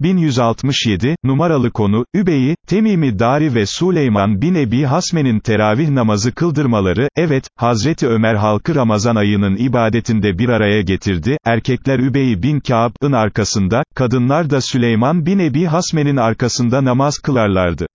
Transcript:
1167, numaralı konu, Übeyi, Temimi Dari ve Süleyman bin Ebi Hasme'nin teravih namazı kıldırmaları, evet, Hazreti Ömer halkı Ramazan ayının ibadetinde bir araya getirdi, erkekler Übeyi bin Kâb'ın arkasında, kadınlar da Süleyman bin Ebi Hasme'nin arkasında namaz kılarlardı.